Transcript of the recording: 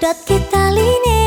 sedot kita lini